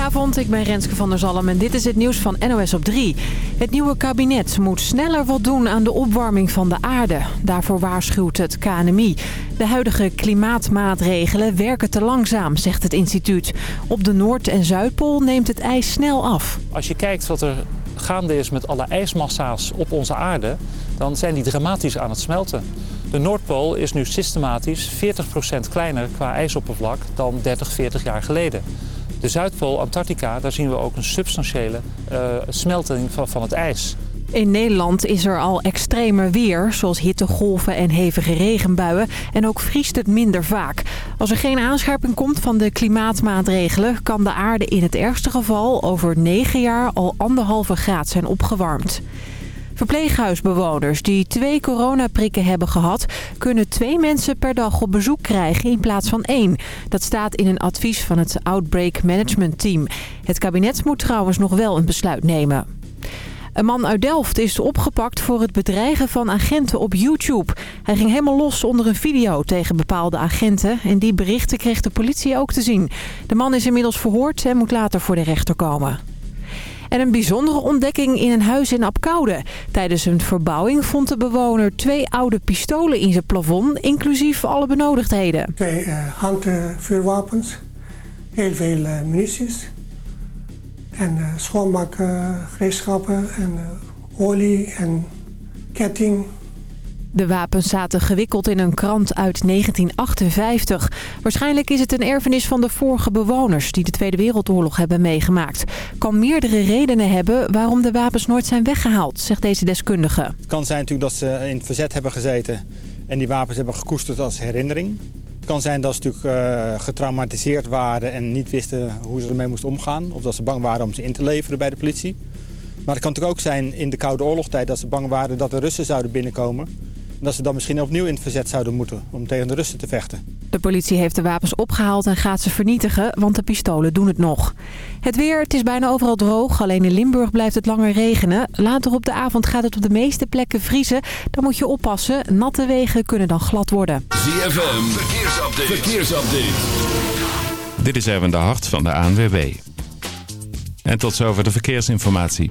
Goedenavond, ik ben Renske van der Zalm en dit is het nieuws van NOS op 3. Het nieuwe kabinet moet sneller wat doen aan de opwarming van de aarde. Daarvoor waarschuwt het KNMI. De huidige klimaatmaatregelen werken te langzaam, zegt het instituut. Op de Noord- en Zuidpool neemt het ijs snel af. Als je kijkt wat er gaande is met alle ijsmassa's op onze aarde... dan zijn die dramatisch aan het smelten. De Noordpool is nu systematisch 40% kleiner qua ijsoppervlak dan 30, 40 jaar geleden. De Zuidpool, Antarctica, daar zien we ook een substantiële uh, smelting van, van het ijs. In Nederland is er al extremer weer, zoals hittegolven en hevige regenbuien. En ook vriest het minder vaak. Als er geen aanscherping komt van de klimaatmaatregelen... kan de aarde in het ergste geval over negen jaar al anderhalve graad zijn opgewarmd. Verpleeghuisbewoners die twee coronaprikken hebben gehad... kunnen twee mensen per dag op bezoek krijgen in plaats van één. Dat staat in een advies van het Outbreak Management Team. Het kabinet moet trouwens nog wel een besluit nemen. Een man uit Delft is opgepakt voor het bedreigen van agenten op YouTube. Hij ging helemaal los onder een video tegen bepaalde agenten... en die berichten kreeg de politie ook te zien. De man is inmiddels verhoord en moet later voor de rechter komen. En een bijzondere ontdekking in een huis in Apkoude. Tijdens een verbouwing vond de bewoner twee oude pistolen in zijn plafond, inclusief alle benodigdheden. Twee uh, handvuurwapens, heel veel uh, munities en uh, schoonmaakgereedschappen en olie en ketting. De wapens zaten gewikkeld in een krant uit 1958. Waarschijnlijk is het een erfenis van de vorige bewoners die de Tweede Wereldoorlog hebben meegemaakt. Kan meerdere redenen hebben waarom de wapens nooit zijn weggehaald, zegt deze deskundige. Het kan zijn natuurlijk dat ze in het verzet hebben gezeten en die wapens hebben gekoesterd als herinnering. Het kan zijn dat ze natuurlijk uh, getraumatiseerd waren en niet wisten hoe ze ermee moesten omgaan. Of dat ze bang waren om ze in te leveren bij de politie. Maar het kan natuurlijk ook zijn in de Koude Oorlogstijd dat ze bang waren dat de Russen zouden binnenkomen dat ze dan misschien opnieuw in het verzet zouden moeten om tegen de Russen te vechten. De politie heeft de wapens opgehaald en gaat ze vernietigen, want de pistolen doen het nog. Het weer, het is bijna overal droog, alleen in Limburg blijft het langer regenen. Later op de avond gaat het op de meeste plekken vriezen. Dan moet je oppassen, natte wegen kunnen dan glad worden. ZFM, verkeersupdate. verkeersupdate. Dit is even de hart van de ANWB. En tot zover de verkeersinformatie.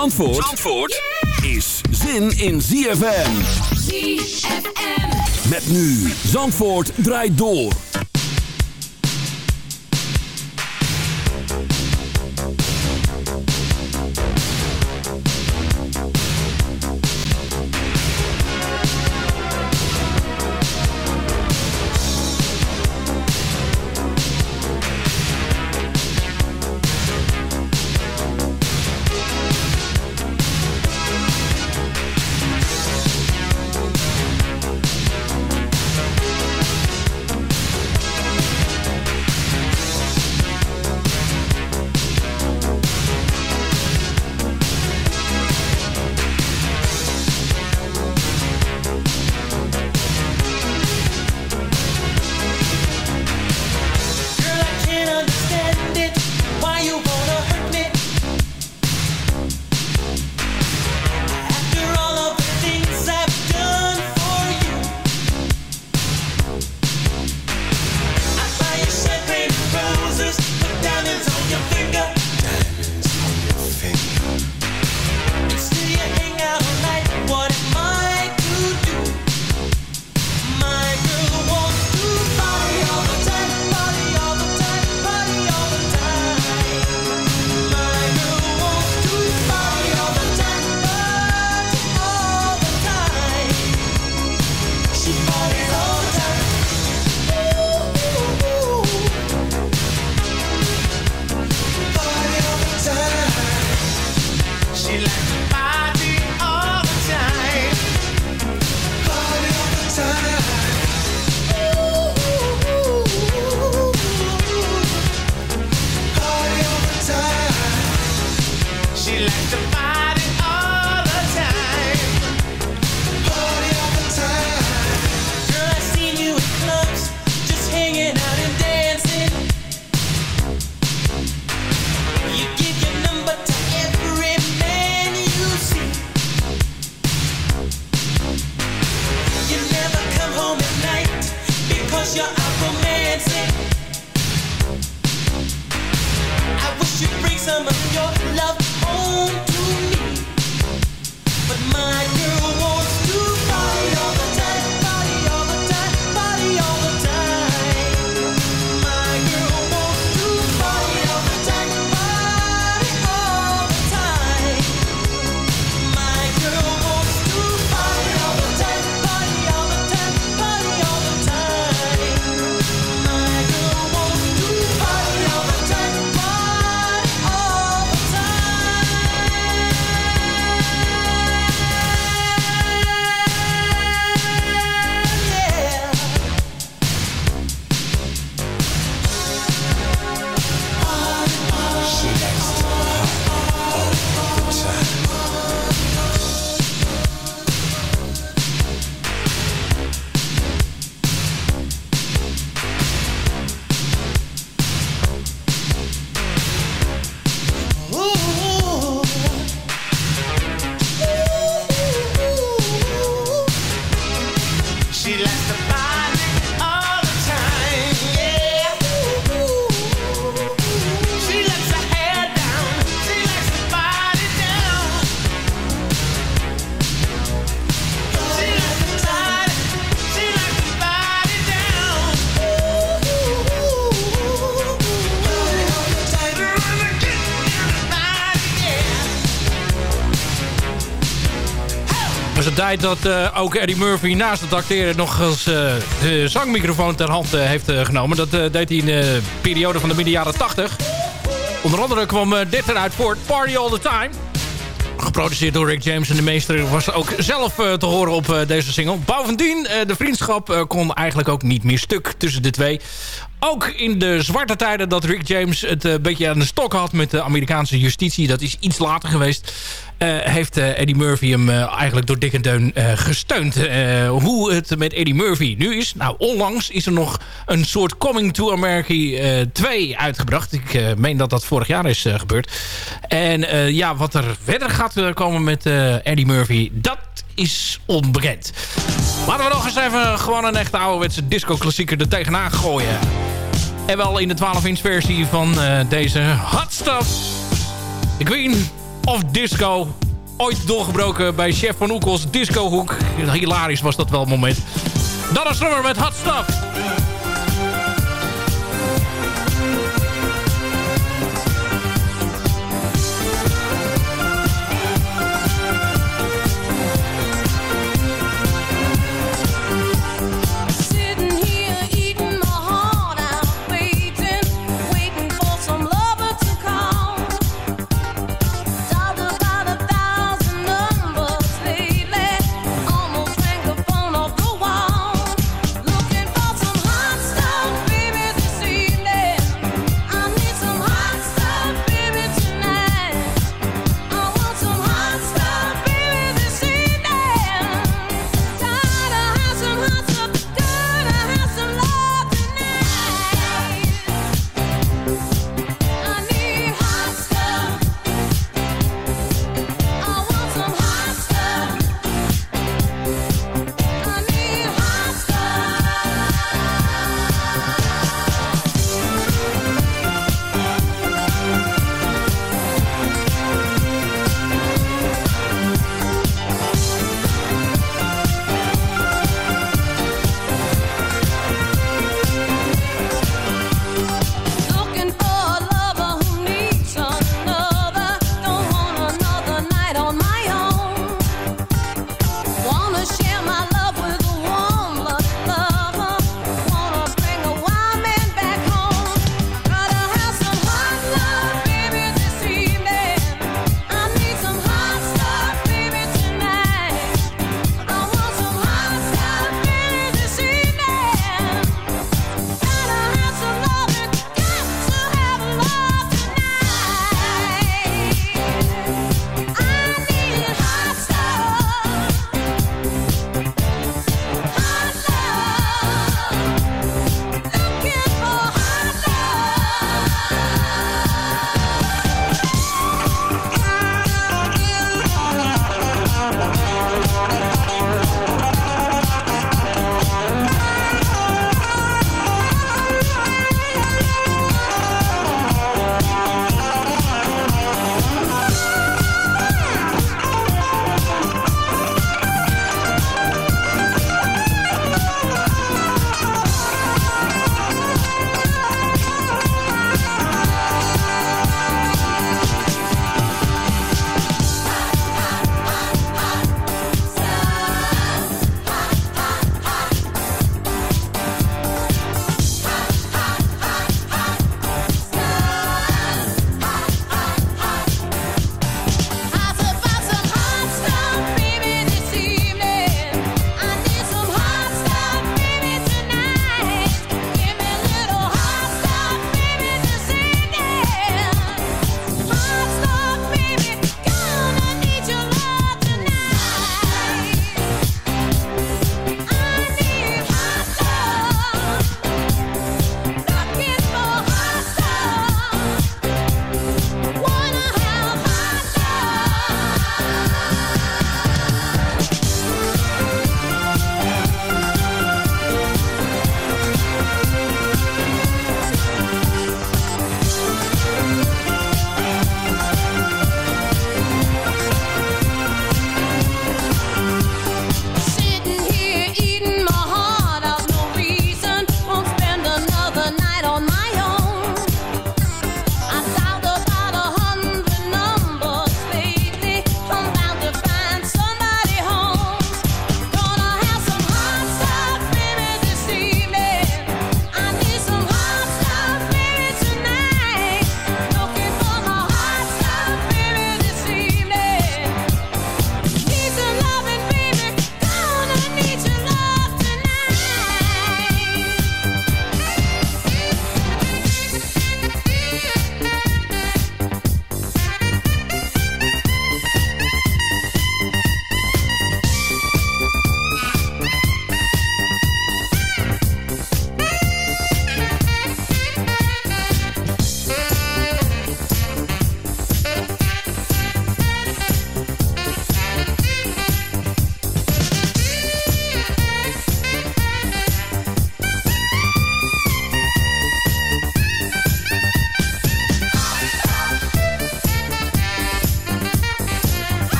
Zandvoort is zin in ZFM. ZFM. Met nu Zandvoort draait door. Dat eh, ook Eddie Murphy naast het acteren nog eens eh, de zangmicrofoon ter hand eh, heeft genomen. Dat deed hij in de periode van de midden jaren 80. Onder andere kwam dit eruit voort, Party All The Time. Geproduceerd door Rick James en de meester was ook zelf te horen op deze single. Bovendien, de vriendschap kon eigenlijk ook niet meer stuk tussen de twee. Ook in de zwarte tijden dat Rick James het een beetje aan de stok had met de Amerikaanse justitie. Dat is iets later geweest. Eh, heeft eh, Eddie Murphy hem eh, eigenlijk door dik en deun gesteund. Hoe het met Eddie Murphy nu is. Nou, onlangs is er nog een soort Coming to America eh, 2 uitgebracht. Ik meen dat dat vorig jaar is gebeurd. En ja, wat er verder gaat komen met Eddie Murphy, dat is onbekend. Laten we nog eens even gewoon een echte ouderwetse disco-klassieker er tegenaan gooien. En wel in de 12-inch versie van deze Hot Stuff. Queen of Disco. Ooit doorgebroken bij Chef van Oekels Discohoek. Hilarisch was dat wel een moment. Dan is nummer met Hot Stuff.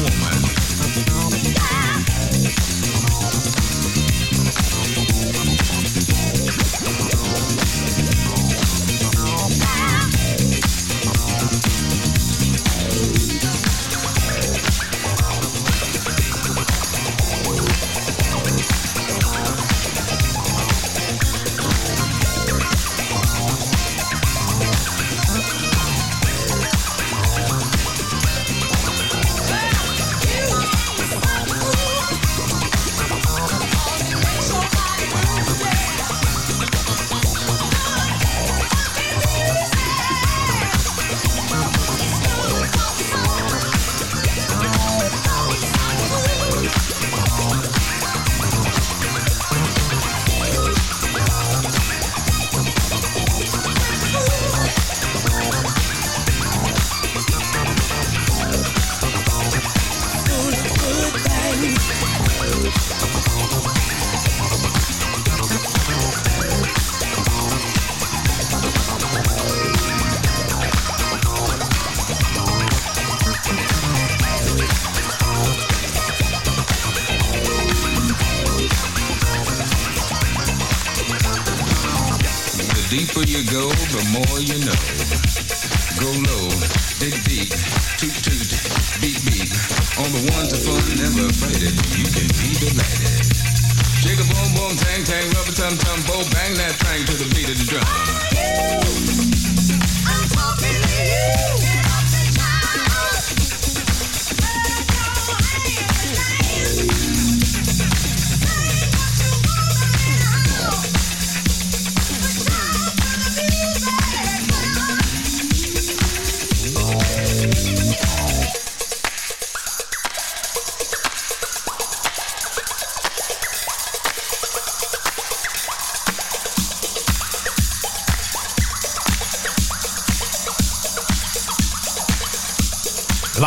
woman.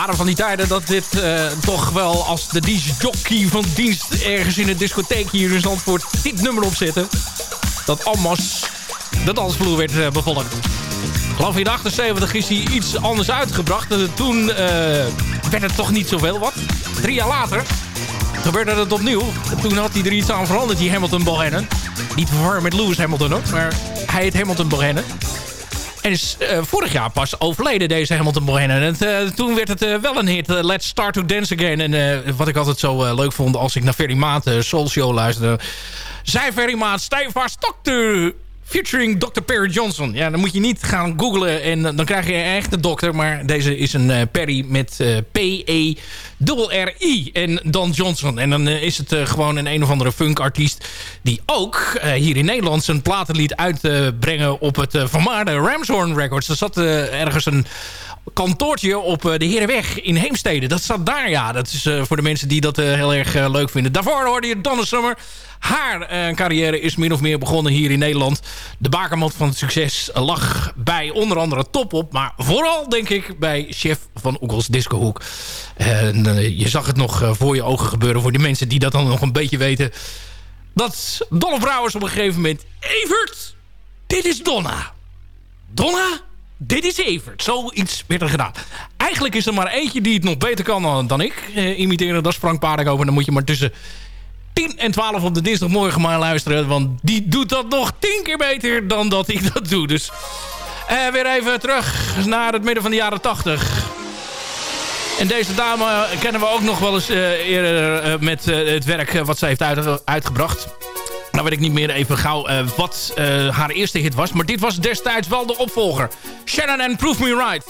Waren van die tijden dat dit eh, toch wel als de DJ-jockey van dienst... ergens in een discotheek hier in Zandvoort dit nummer opzetten. Dat Almas de dansvloer werd eh, bevolkt. Ik geloof in 78 is hij iets anders uitgebracht. En toen eh, werd het toch niet zoveel wat. Drie jaar later gebeurde het opnieuw. En toen had hij er iets aan veranderd, die Hamilton Bohannon. Niet verwarren met Lewis Hamilton ook, maar hij heet Hamilton Bohannon. En is eh, vorig jaar pas overleden, deze Hamilton Bohannon. En eh, toen werd het eh, wel een hit. Let's Start to Dance Again. En wat ik altijd zo leuk vond als ik naar Ferry Maat Soul Show luisterde... zei Ferry Maat, stijf vast. Featuring Dr. Perry Johnson. Ja, dan moet je niet gaan googlen en eh, dan krijg je echt een dokter. Maar deze is een eh, Perry met eh, P-E-R-R-I en dan Johnson. En dan is het gewoon een een of andere funkartiest... die ook hier in Nederland zijn platen liet uitbrengen... op het vermaarde Ramshorn Records. Er zat ergens een kantoortje op eh, de Herenweg in Heemstede. Dat zat daar, ja. Dat is eh, voor de mensen die dat eh, heel erg leuk vinden. Daarvoor hoorde je Donna Summer. Haar carrière is min of meer begonnen hier in Nederland. De bakermat van het succes lag bij onder andere Top op. Maar vooral, denk ik, bij chef van Oekels Discohoek. En je zag het nog voor je ogen gebeuren. Voor de mensen die dat dan nog een beetje weten. Dat Donna Brouwers op een gegeven moment... Evert, dit is Donna. Donna, dit is Evert. Zoiets werd er gedaan. Eigenlijk is er maar eentje die het nog beter kan dan, dan ik. Eh, imiteren, dat Frank Paardenkoper. Dan moet je maar tussen 10 en 12 op de dinsdagmorgen maar luisteren. Want die doet dat nog 10 keer beter dan dat ik dat doe. Dus eh, weer even terug naar het midden van de jaren 80. En deze dame kennen we ook nog wel eens eh, eerder eh, met eh, het werk eh, wat ze heeft uit- uitgebracht. Nou weet ik niet meer even gauw eh, wat eh, haar eerste hit was. Maar dit was destijds wel de opvolger. Shannon and Prove Me Right.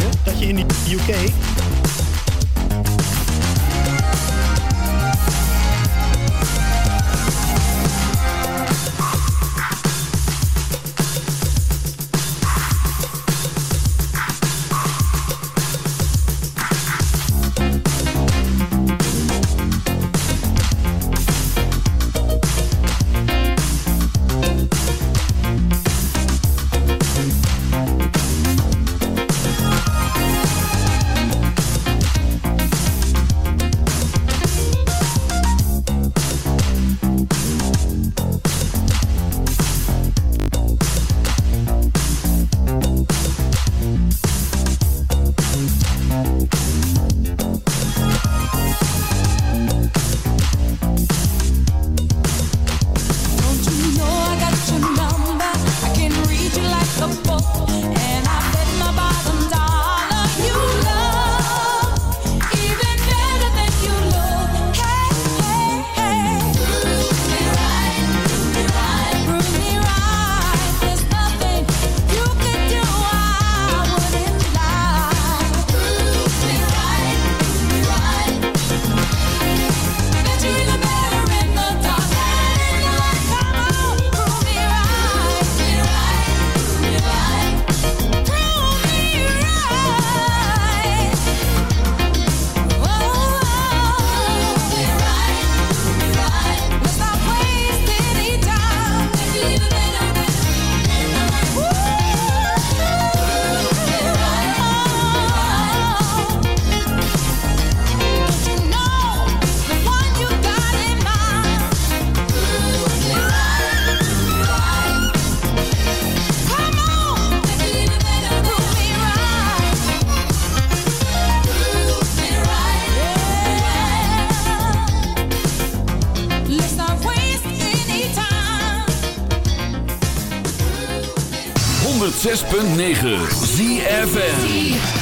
dat je in de UK 106.9 ZFN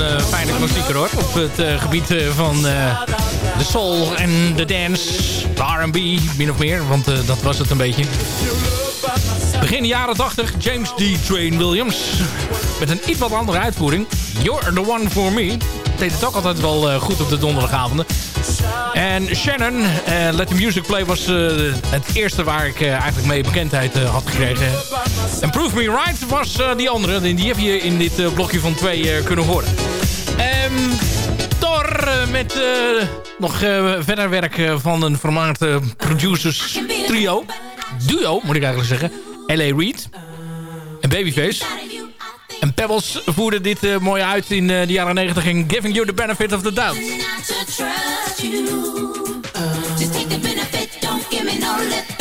een eh, fijne klassieker hoor. Op het eh, gebied eh, van de soul en de dance. R&B, min of meer. Want dat was het een beetje. Begin jaren 80, James D. Train Williams. Met een iets wat andere uitvoering. You're the one for me. Deed het ook altijd wel goed op de donderdagavonden. En Shannon, Let the Music Play was het eerste waar ik eigenlijk mee bekendheid had gekregen. En Prove Me Right was eh, die andere. Die heb je in dit eh, blokje van twee eh, kunnen horen. Ehm, Tor met nog verder werk van een formaat producers trio. Duo, moet ik eigenlijk zeggen. L.A. Reid en Babyface. En Pebbles voerde dit mooi uit in de jaren 90 In Giving You the Benefit of the Doubt. Just take the benefit, don't give me no lip.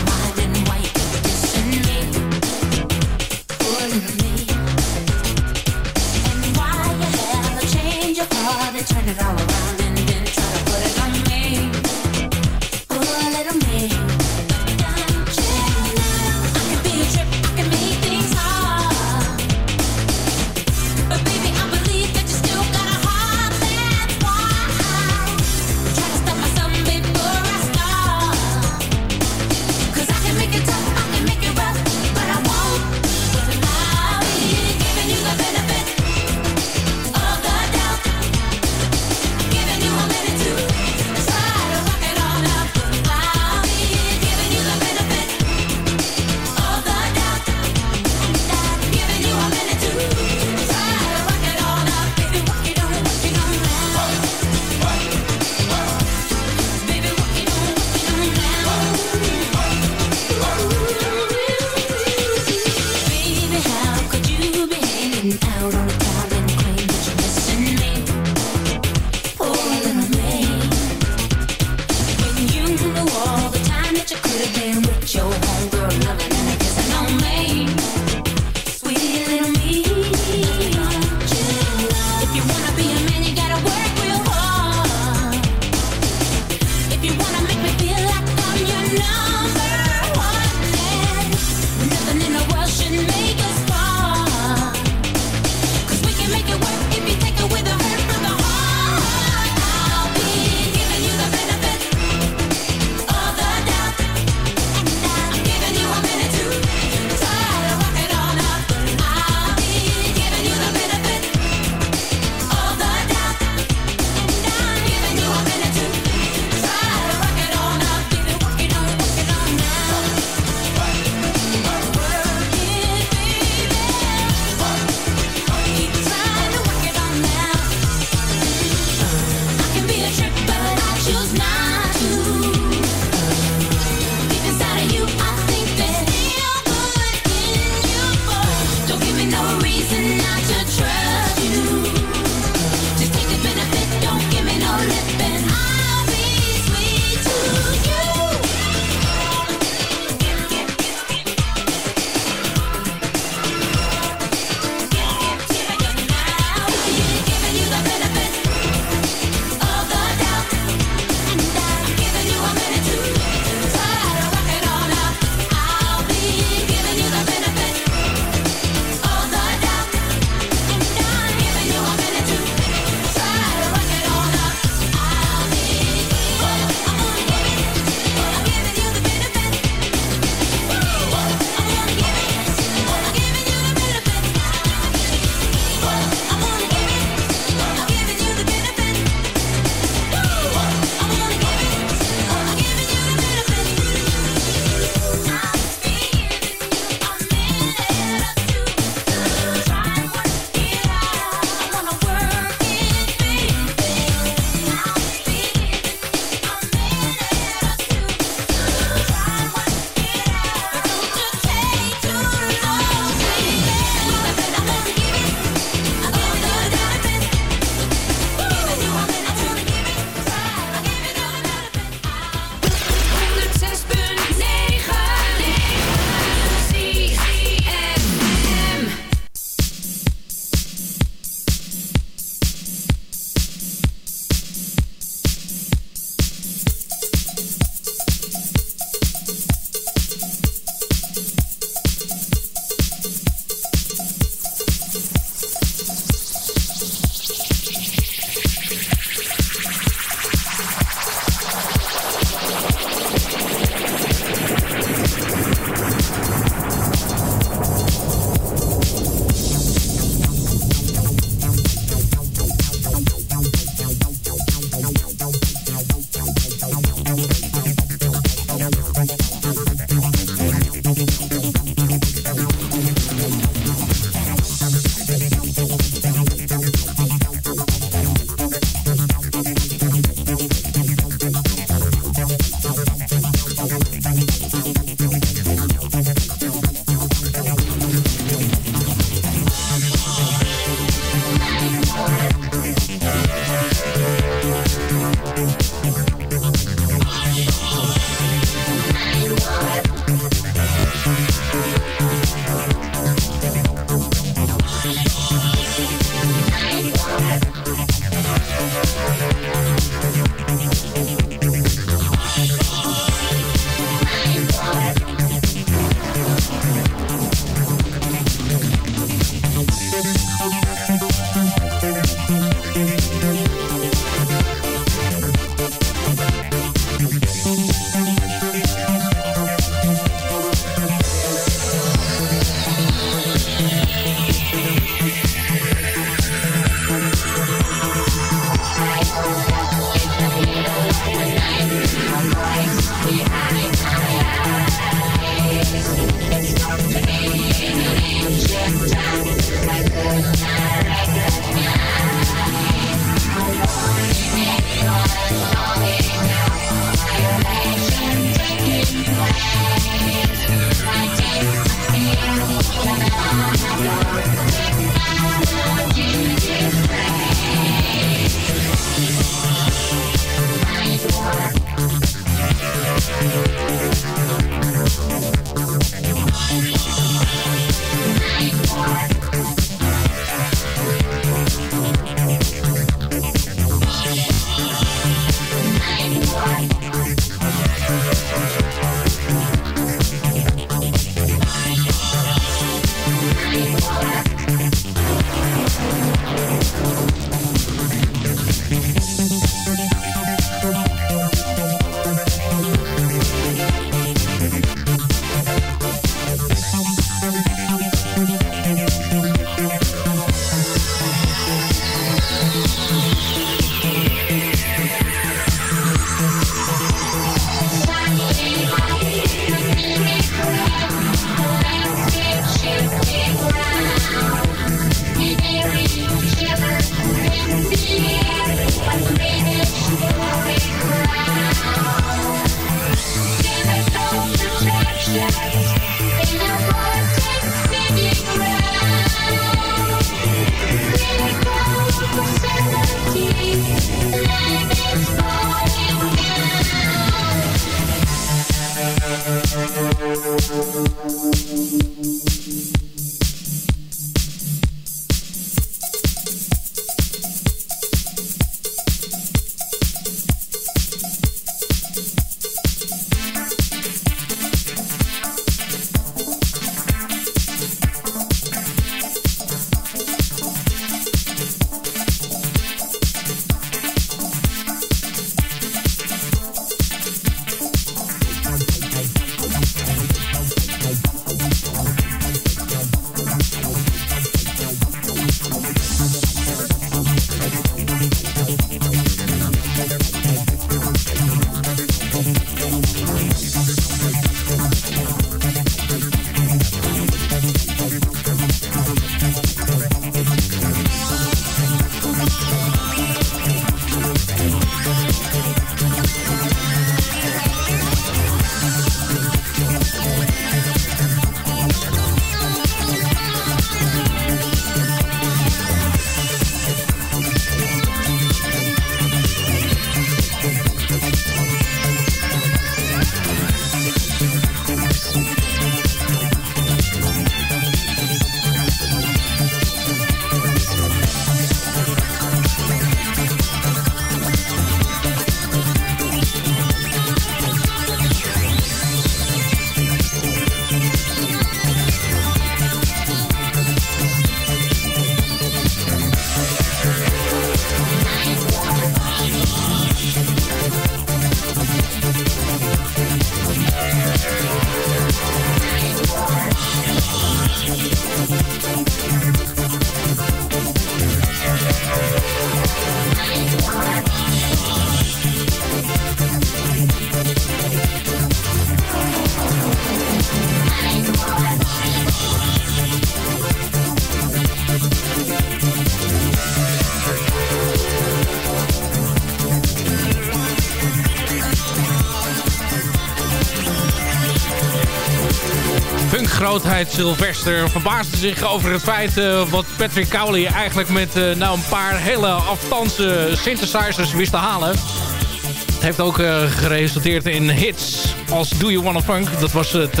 Grootheid Sylvester verbaasde zich over het feit eh, wat Patrick Cowley eigenlijk met eh, nou een paar hele afstandse synthesizers wist te halen. Het heeft ook eh, geresulteerd in hits als Do You Wanna Funk. Dat was het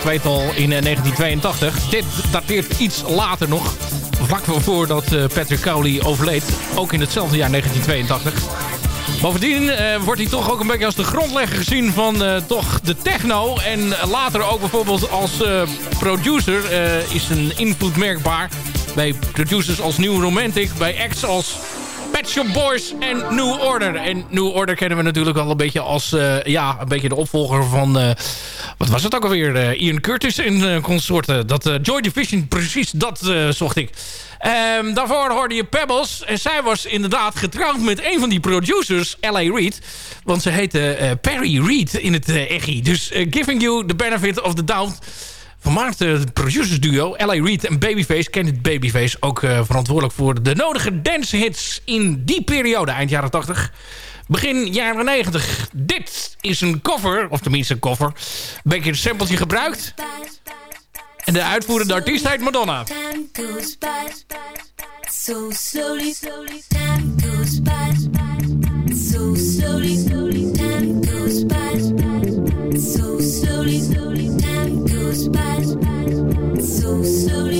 tweetal in eh, 1982. Dit dateert iets later nog. Vlak voordat Patrick Cowley overleed. Ook in hetzelfde jaar 1982. Bovendien eh, wordt hij toch ook een beetje als de grondlegger gezien van eh, toch de techno. En later ook bijvoorbeeld als eh, producer is een invloed merkbaar. Bij producers als New Romantic, bij acts als Pet Shop Boys en New Order. En New Order kennen we natuurlijk al een beetje als eh, ja, een beetje de opvolger van... eh, wat was het ook alweer? eh, Ian Curtis eh, consorten. Dat Joy Division, precies dat zocht ik. Ehm, daarvoor hoorde je Pebbles. En zij was inderdaad getrouwd met een van die producers, L.A. Reid. Want ze heette Perry Reid in het echi. Dus giving you the benefit of the doubt vermaakte producersduo L.A. Reid en Babyface. Kent Babyface ook eh, verantwoordelijk voor de nodige dancehits in die periode, eind jaren 80. Begin jaren 90. Dit is een cover, of tenminste een cover. Een beetje een sampletje gebruikt. En de uitvoerende artiest heet Madonna. So slowly, slowly. Time goes by so slowly, slowly. Time goes by so slowly, slowly. Time goes by so slowly, slowly.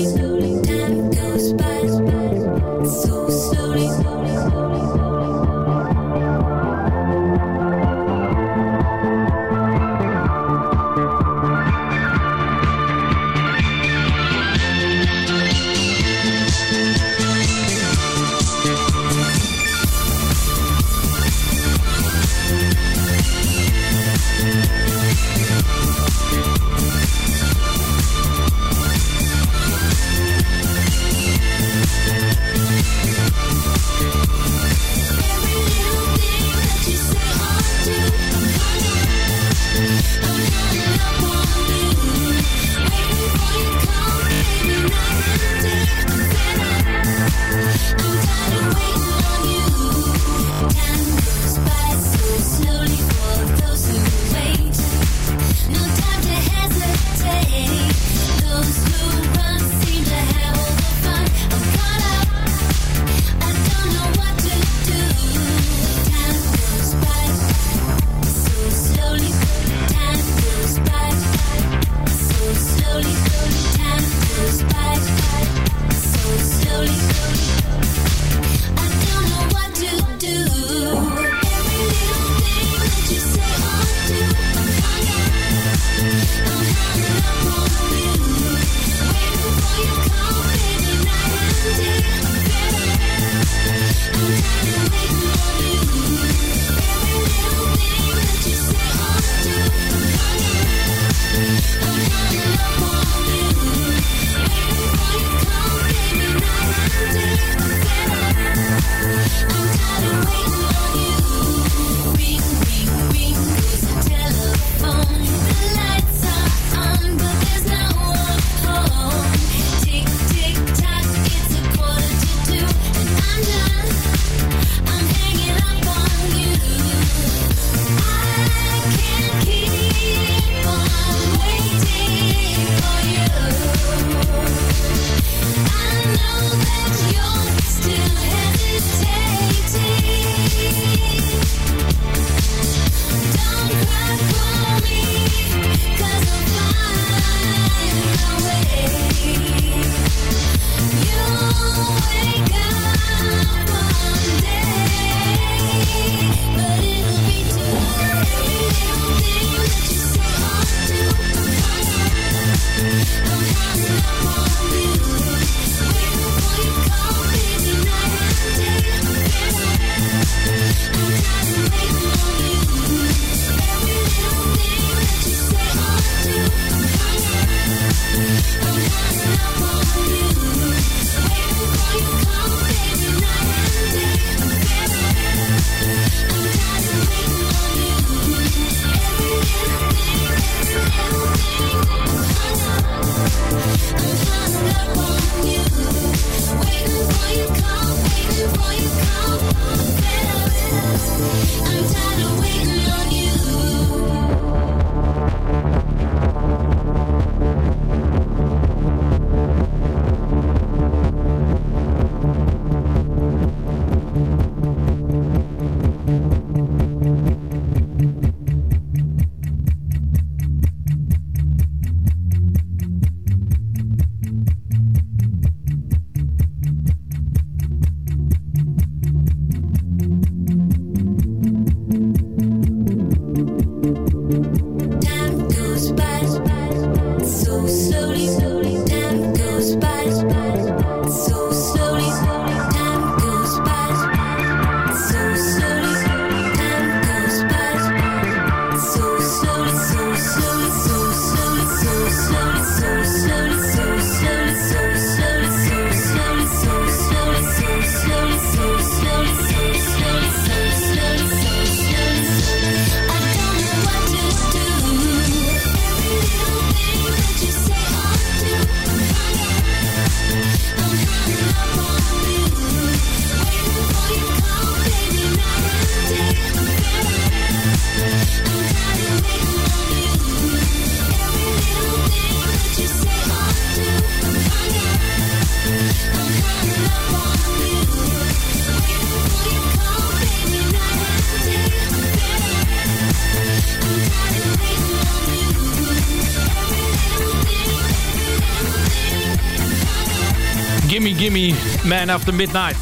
10 de midnight.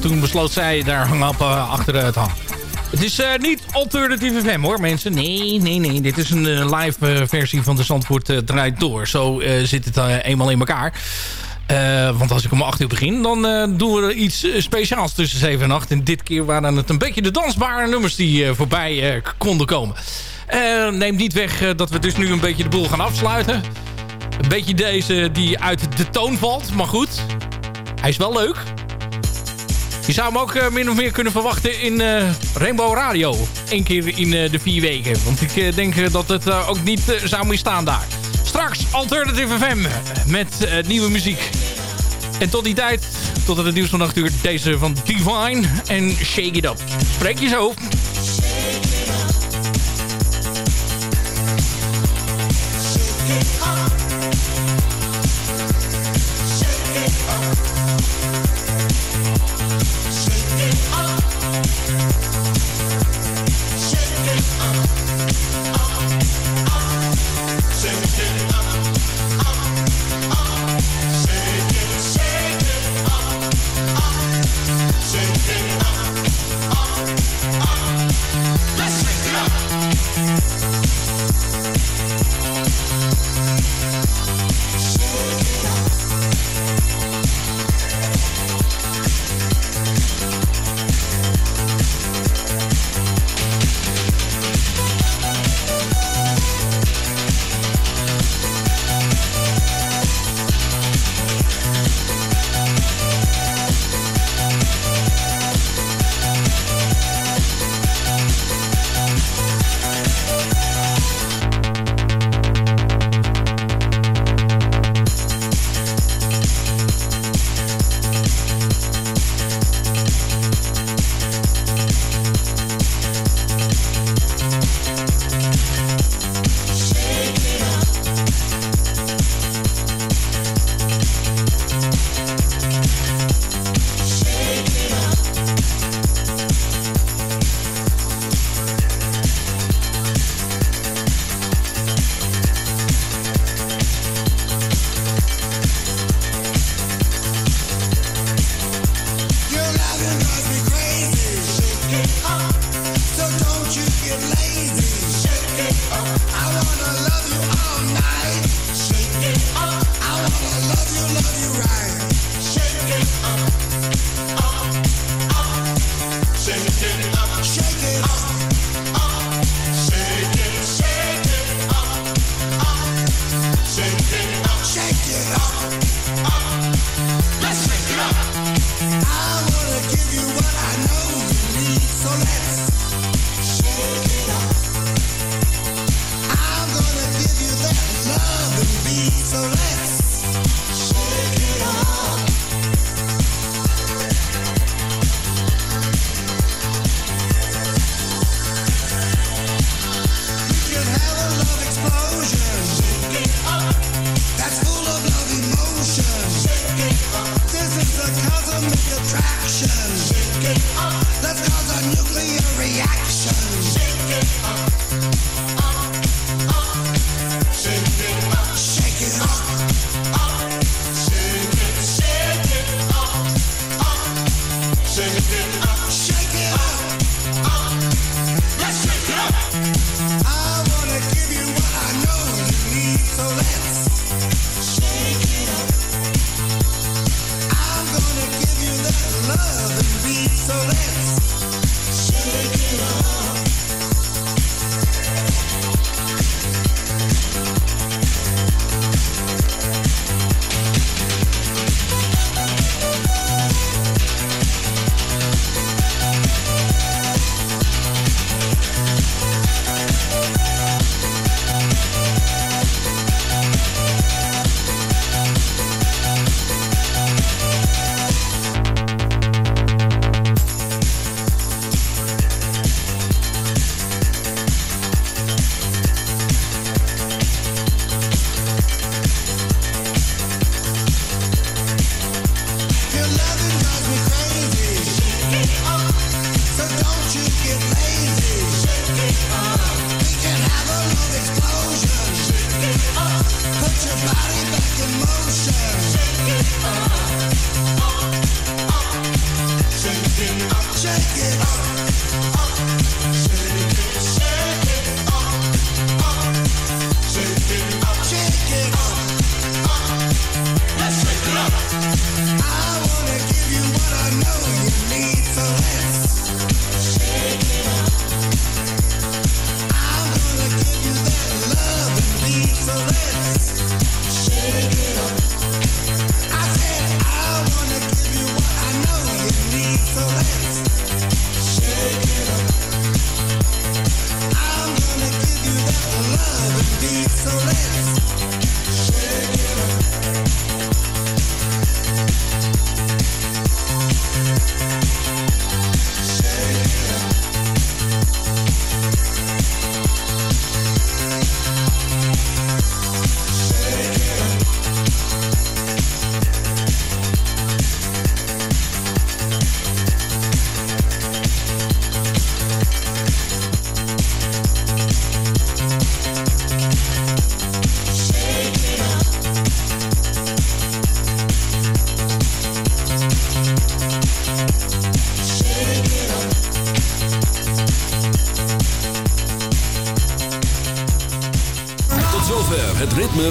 Toen besloot zij daar hang eh, achter eh, het hang. Het is eh, niet alternatieve FM hoor mensen. Nee, nee, nee. Dit is een live versie van de Zandvoort draait door. Zo zit het eenmaal in elkaar. Want als ik om 8 uur begin, dan doen we iets speciaals tussen 7 en 8. En dit keer waren het een beetje de dansbare nummers die voorbij konden komen. Neemt niet weg dat we dus nu een beetje de boel gaan afsluiten. Een beetje deze die uit de toon valt, maar goed hij is wel leuk. Je zou hem ook uh, min of meer kunnen verwachten in uh, Rainbow Radio. Eén keer in uh, de vier weken. Want ik denk dat het ook niet zou staan daar. Straks Alternative FM met nieuwe muziek. En tot die tijd, tot het nieuws van 8 uur, deze van Divine en Shake It Up. Spreek je zo.